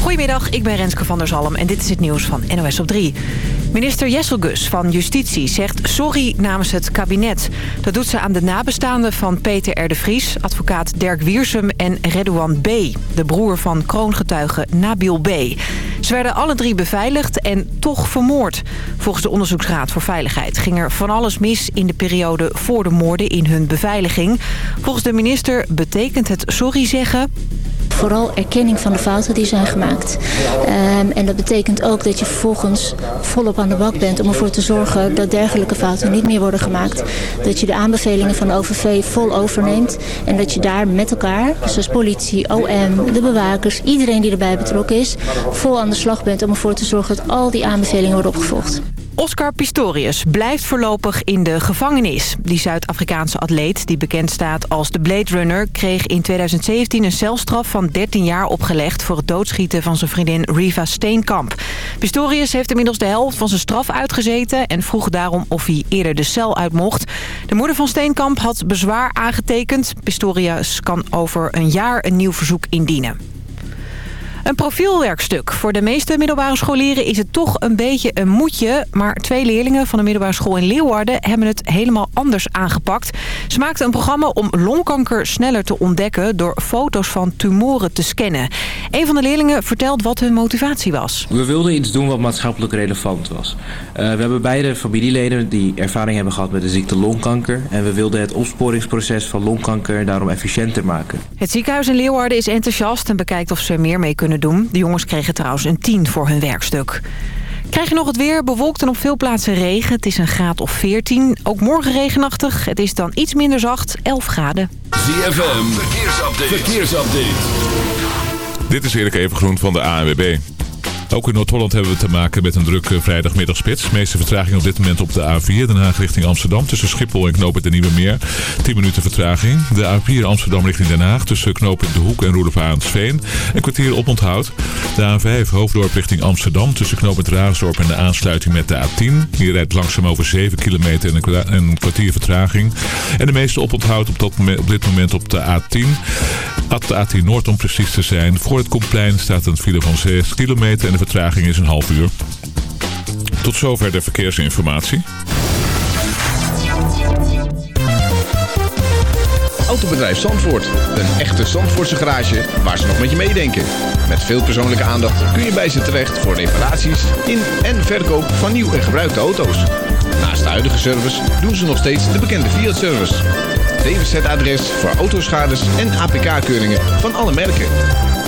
Goedemiddag, ik ben Renske van der Zalm en dit is het nieuws van NOS op 3. Minister Jesselgus van Justitie zegt sorry namens het kabinet. Dat doet ze aan de nabestaanden van Peter R. de Vries, advocaat Dirk Wiersum en Redouan B., de broer van kroongetuige Nabil B. Ze werden alle drie beveiligd en toch vermoord. Volgens de Onderzoeksraad voor Veiligheid ging er van alles mis in de periode voor de moorden in hun beveiliging. Volgens de minister betekent het sorry zeggen Vooral erkenning van de fouten die zijn gemaakt. Um, en dat betekent ook dat je vervolgens volop aan de bak bent om ervoor te zorgen dat dergelijke fouten niet meer worden gemaakt. Dat je de aanbevelingen van de OVV vol overneemt en dat je daar met elkaar, dus als politie, OM, de bewakers, iedereen die erbij betrokken is, vol aan de slag bent om ervoor te zorgen dat al die aanbevelingen worden opgevolgd. Oscar Pistorius blijft voorlopig in de gevangenis. Die Zuid-Afrikaanse atleet, die bekend staat als de Blade Runner... kreeg in 2017 een celstraf van 13 jaar opgelegd... voor het doodschieten van zijn vriendin Riva Steenkamp. Pistorius heeft inmiddels de helft van zijn straf uitgezeten... en vroeg daarom of hij eerder de cel uit mocht. De moeder van Steenkamp had bezwaar aangetekend. Pistorius kan over een jaar een nieuw verzoek indienen. Een profielwerkstuk. Voor de meeste middelbare scholieren is het toch een beetje een moedje. Maar twee leerlingen van de middelbare school in Leeuwarden hebben het helemaal anders aangepakt. Ze maakten een programma om longkanker sneller te ontdekken door foto's van tumoren te scannen. Een van de leerlingen vertelt wat hun motivatie was. We wilden iets doen wat maatschappelijk relevant was. Uh, we hebben beide familieleden die ervaring hebben gehad met de ziekte longkanker. En we wilden het opsporingsproces van longkanker daarom efficiënter maken. Het ziekenhuis in Leeuwarden is enthousiast en bekijkt of ze meer mee kunnen doen. De jongens kregen trouwens een 10 voor hun werkstuk. Krijg je nog het weer, bewolkt en op veel plaatsen regen. Het is een graad of 14. Ook morgen regenachtig. Het is dan iets minder zacht, 11 graden. ZFM, verkeersupdate. verkeersupdate. Dit is Erik Evengroen van de ANWB. Ook in Noord-Holland hebben we te maken met een drukke vrijdagmiddagspits. De meeste vertraging op dit moment op de A4, Den Haag richting Amsterdam. Tussen Schiphol en Knoop de Nieuwe Meer. 10 minuten vertraging. De A4 Amsterdam richting Den Haag. Tussen Knoop De Hoek en Roelof Sveen. Een kwartier oponthoud. De A5 Hoofddorp richting Amsterdam. Tussen Knoop het Raasdorp en de aansluiting met de A10. Hier rijdt langzaam over 7 kilometer en een kwartier vertraging. En de meeste oponthoud op, dat, op dit moment op de A10. Op de A10 Noord om precies te zijn. Voor het Komplein staat een file van 6 kilometer vertraging is een half uur. Tot zover de verkeersinformatie. Autobedrijf Zandvoort. Een echte Zandvoortse garage waar ze nog met je meedenken. Met veel persoonlijke aandacht kun je bij ze terecht voor reparaties in en verkoop van nieuw en gebruikte auto's. Naast de huidige service doen ze nog steeds de bekende Fiat-service. DWZ-adres voor autoschades en APK-keuringen van alle merken.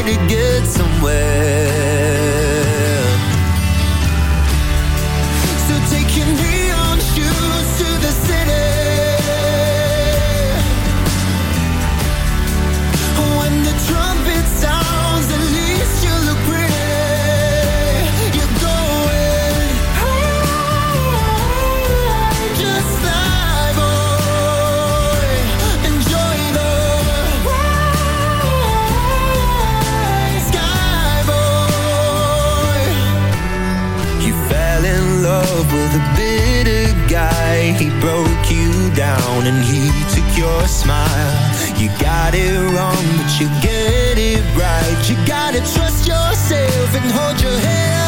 To get somewhere down and he took your smile. You got it wrong but you get it right. You gotta trust yourself and hold your head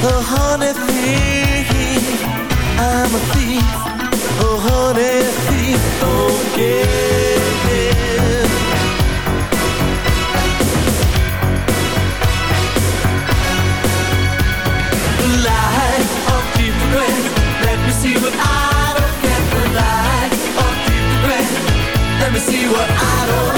Oh, honey thief, I'm a thief. Oh, honey thief, don't give in. Light of let me see what I don't get. The light of let me see what I don't.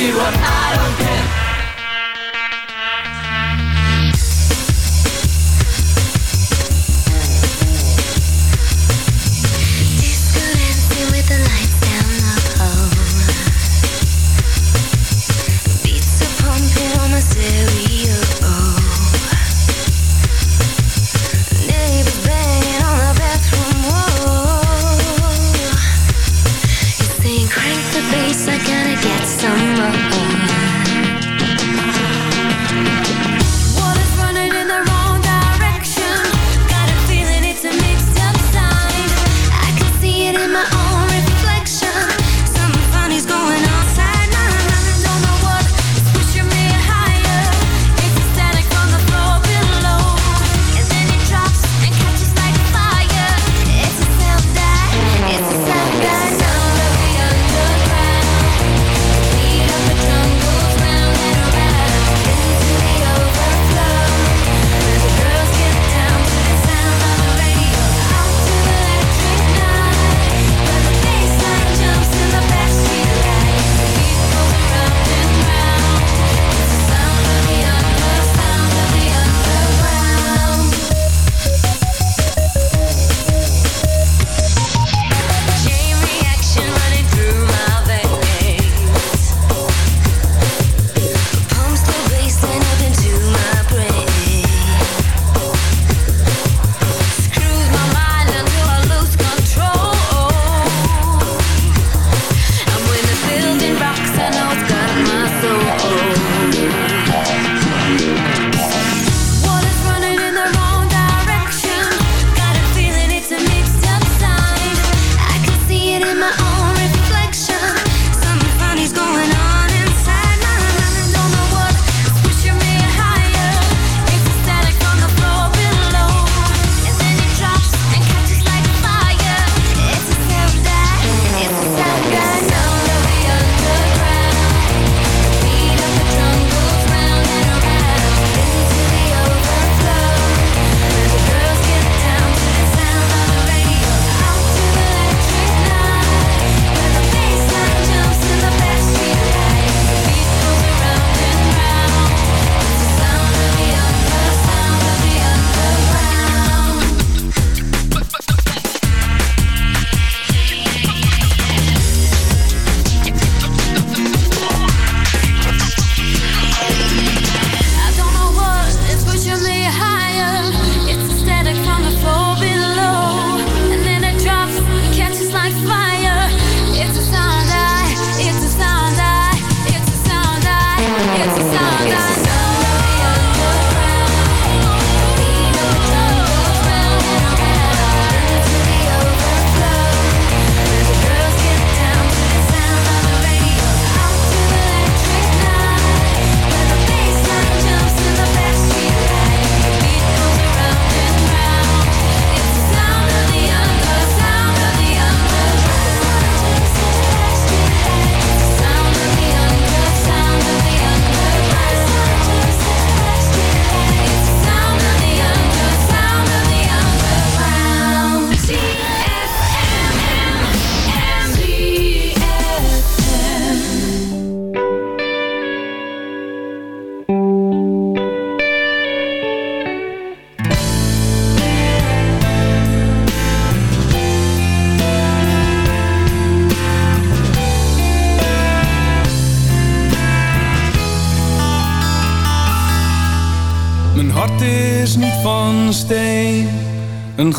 See what I don't get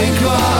Kan geen kwaad.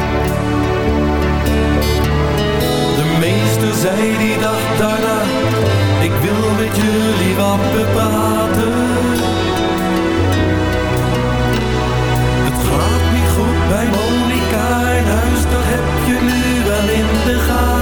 Meester zei die dag daarna, ik wil met jullie wat bepraten. Het gaat niet goed bij Monica in huis, dat heb je nu wel in de gaten.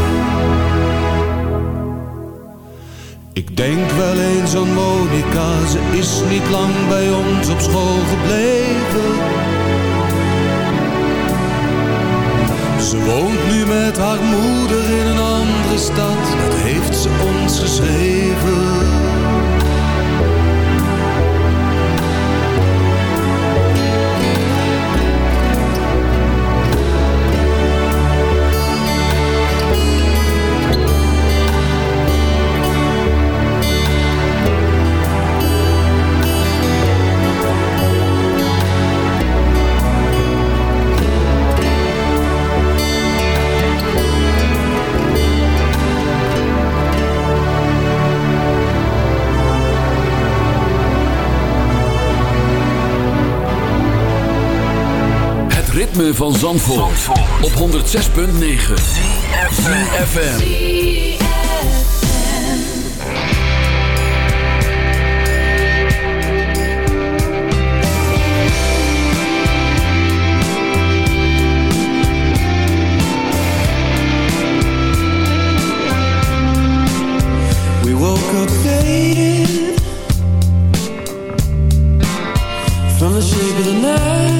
Denk wel eens aan Monica, ze is niet lang bij ons op school gebleven. Ze woont nu met haar moeder in een andere stad, dat heeft ze ons geschreven. Van Zandvoort, op 106.9 FM. We woke up faded from the shape of the night.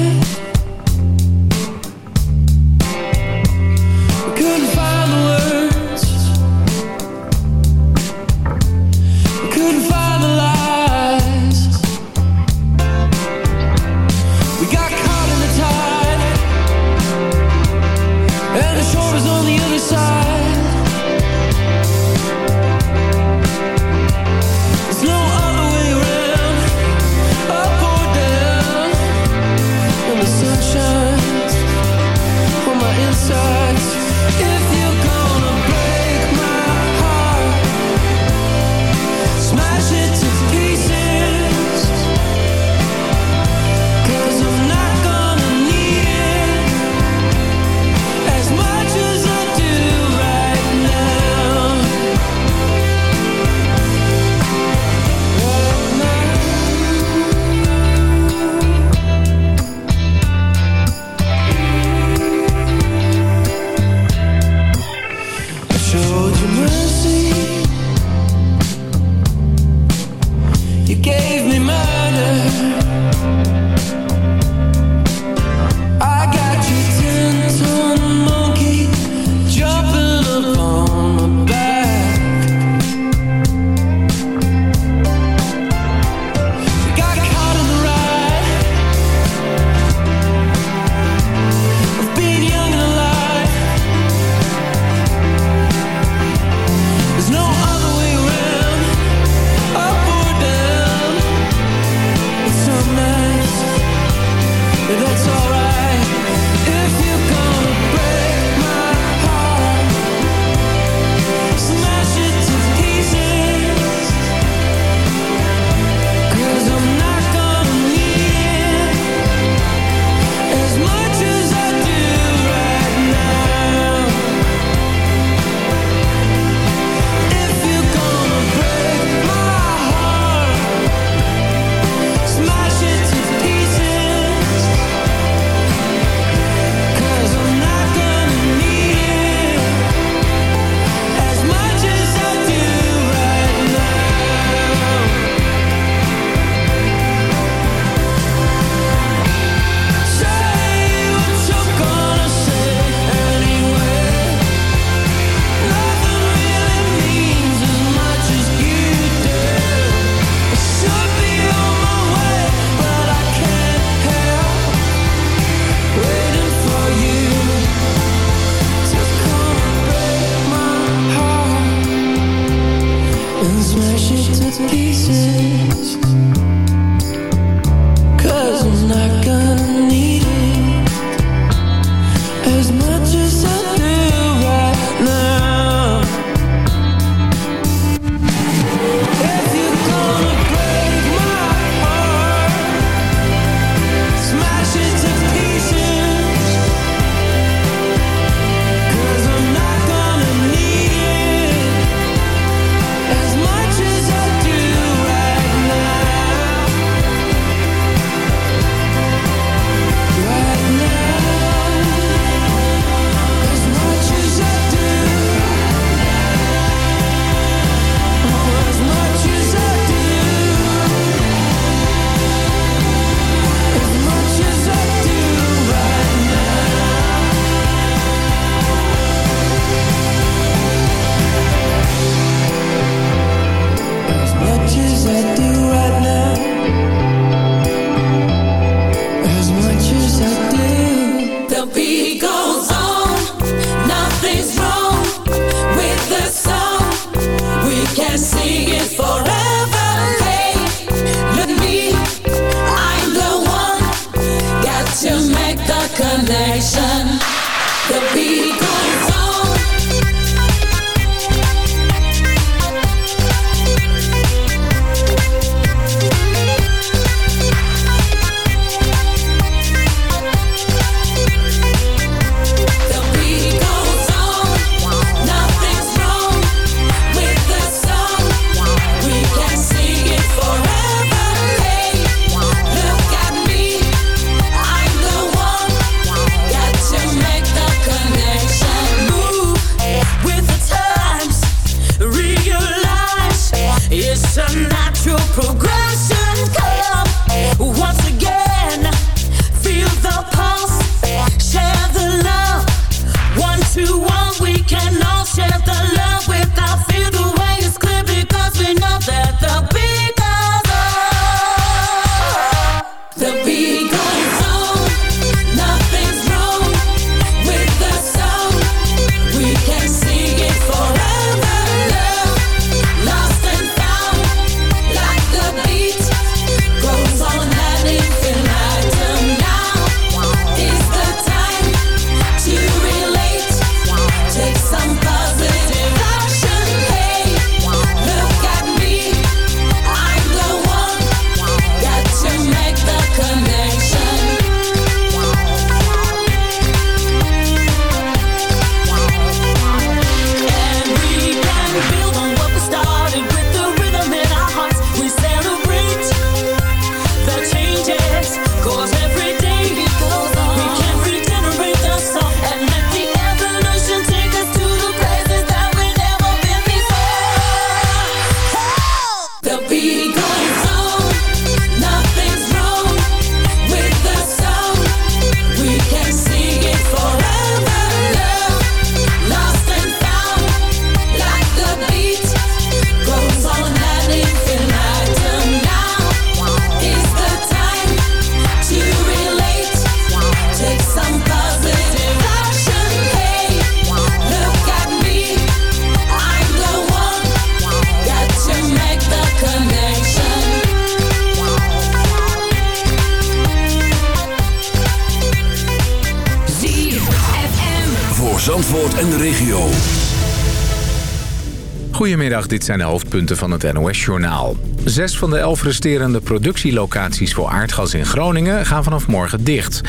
Dit zijn de hoofdpunten van het NOS-journaal. Zes van de elf resterende productielocaties voor aardgas in Groningen gaan vanaf morgen dicht.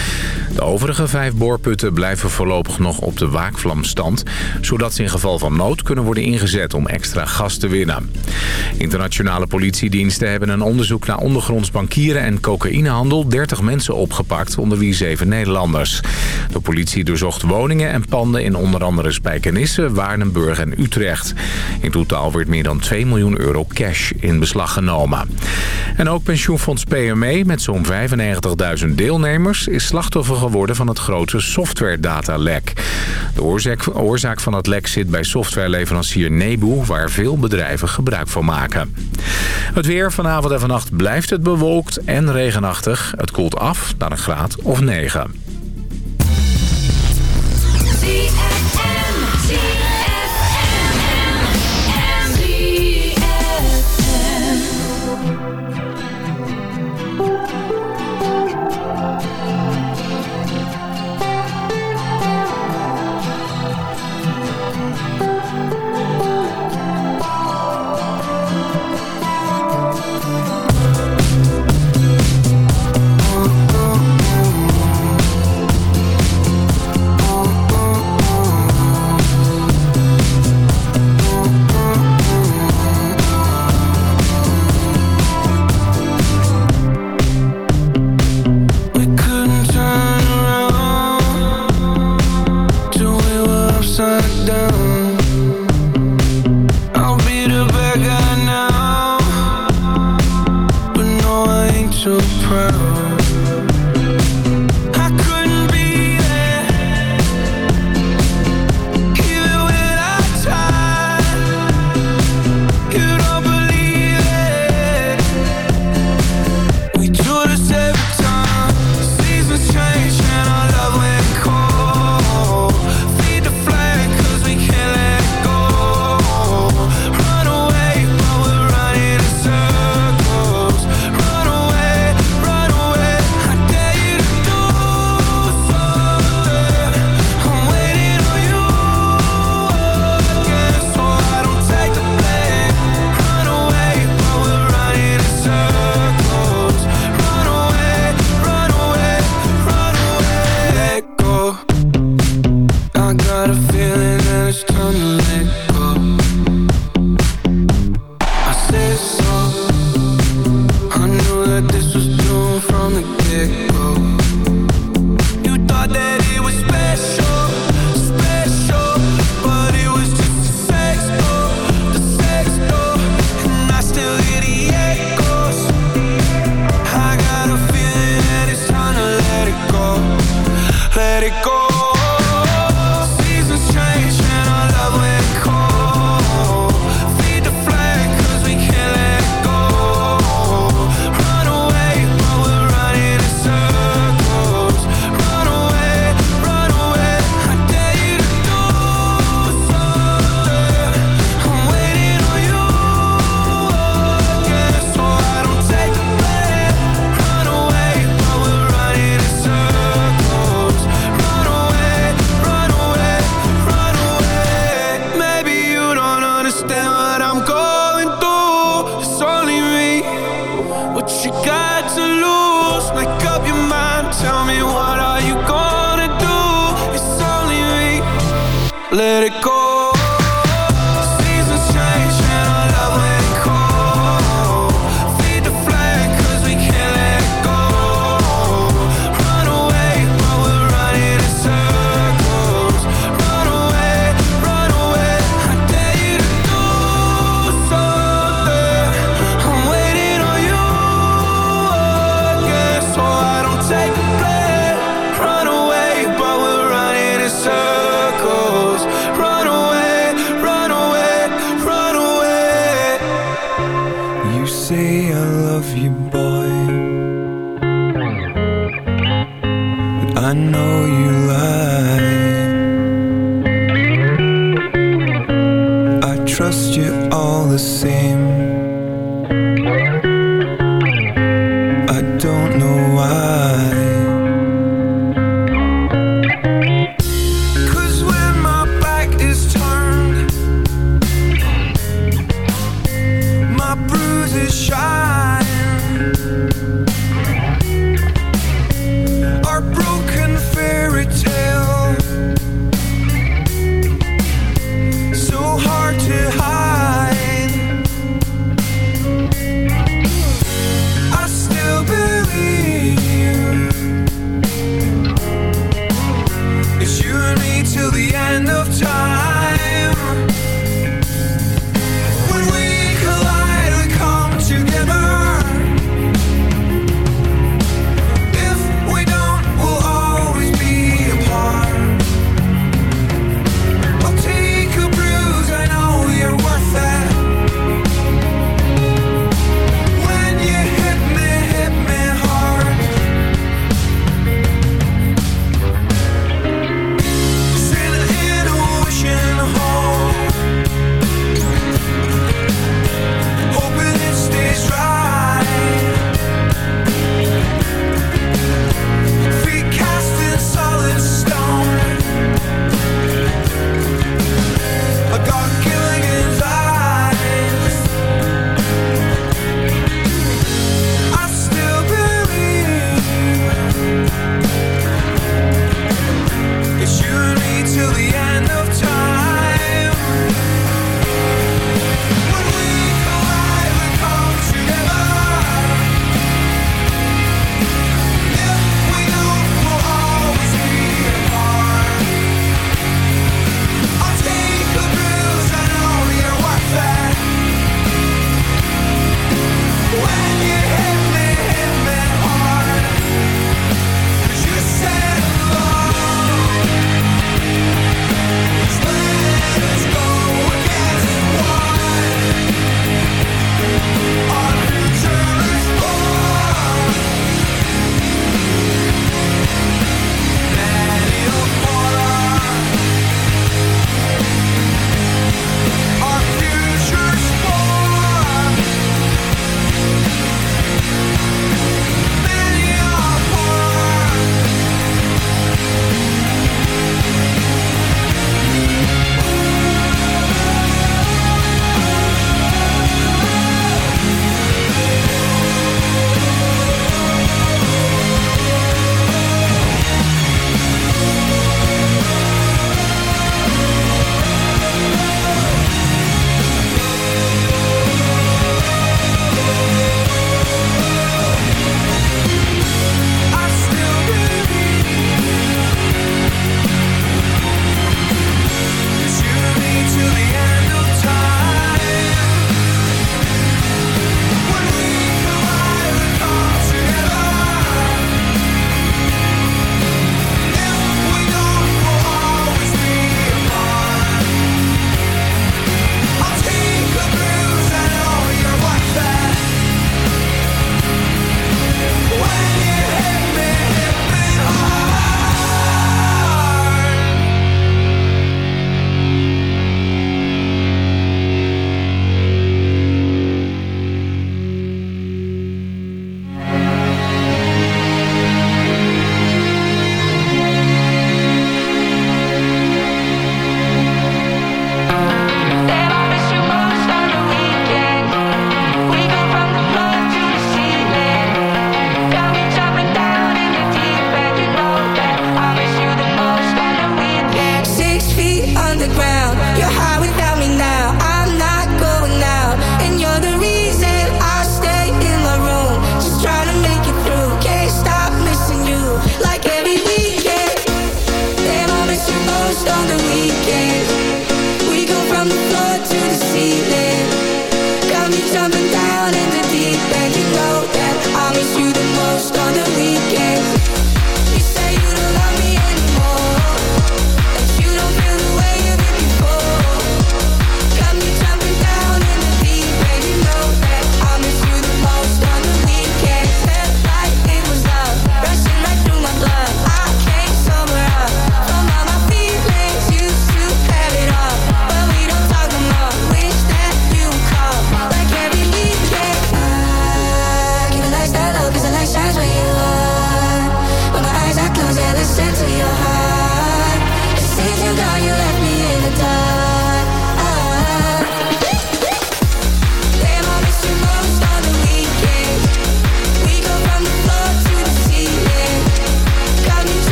De overige vijf boorputten blijven voorlopig nog op de waakvlamstand... zodat ze in geval van nood kunnen worden ingezet om extra gas te winnen. Internationale politiediensten hebben een onderzoek naar ondergronds bankieren en cocaïnehandel... 30 mensen opgepakt, onder wie zeven Nederlanders. De politie doorzocht woningen en panden in onder andere Spijkenisse, Waardenburg en Utrecht. In totaal werd meer dan 2 miljoen euro cash in beslag genomen. En ook pensioenfonds PME met zo'n 95.000 deelnemers is slachtoffer worden van het grote software-datalek. De oorzaak, van het lek zit bij softwareleverancier Nebu, waar veel bedrijven gebruik van maken. Het weer vanavond en vannacht blijft het bewolkt en regenachtig. Het koelt af naar een graad of 9.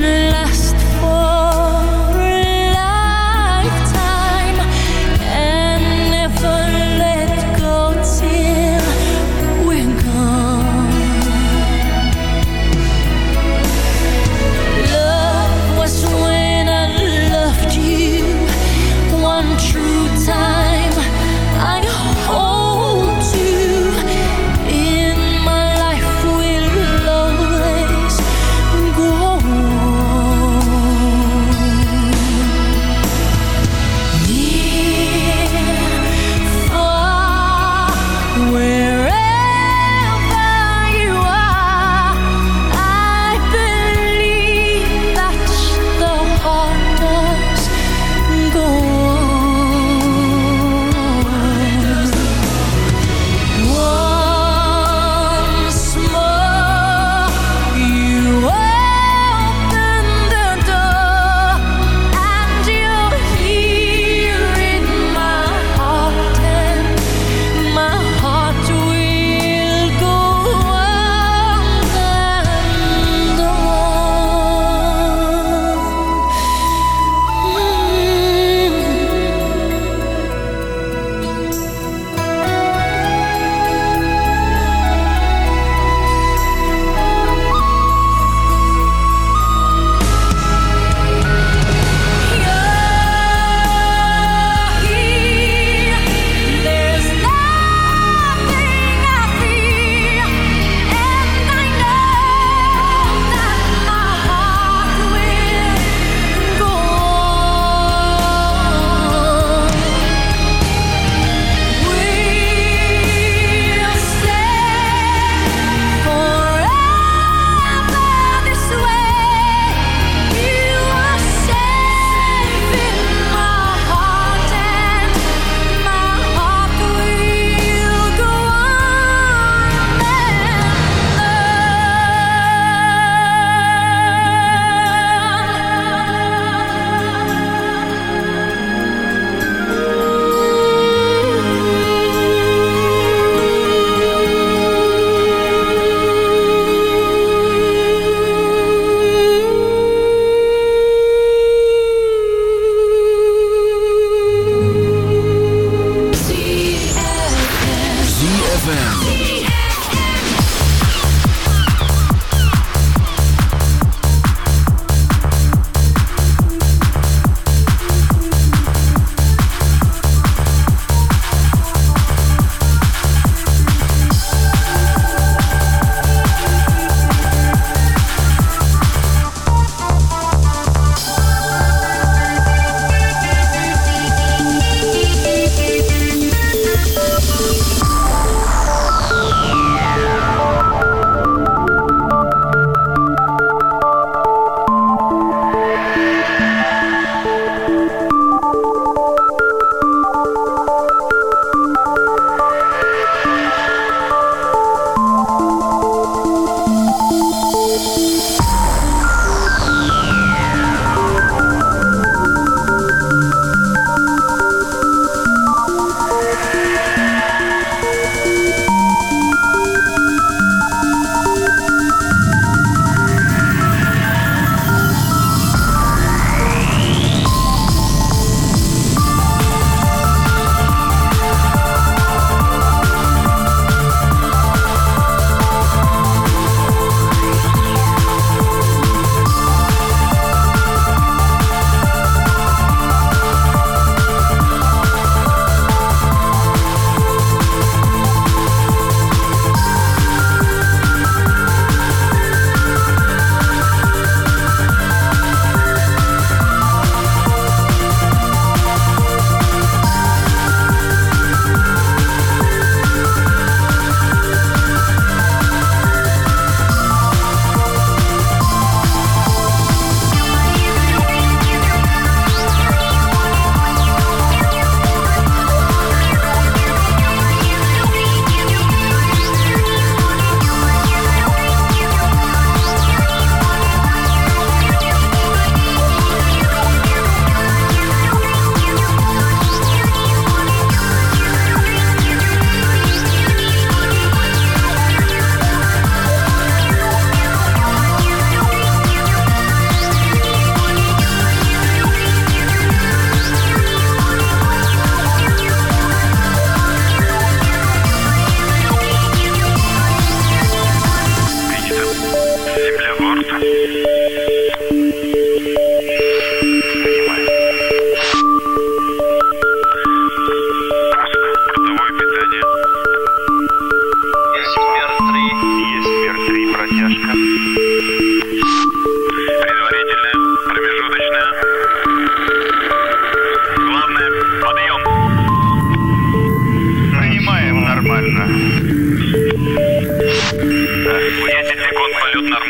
the lost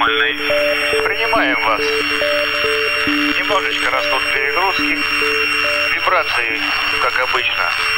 нормальный. Принимаем вас. Немножечко растут перегрузки. Вибрации, как обычно.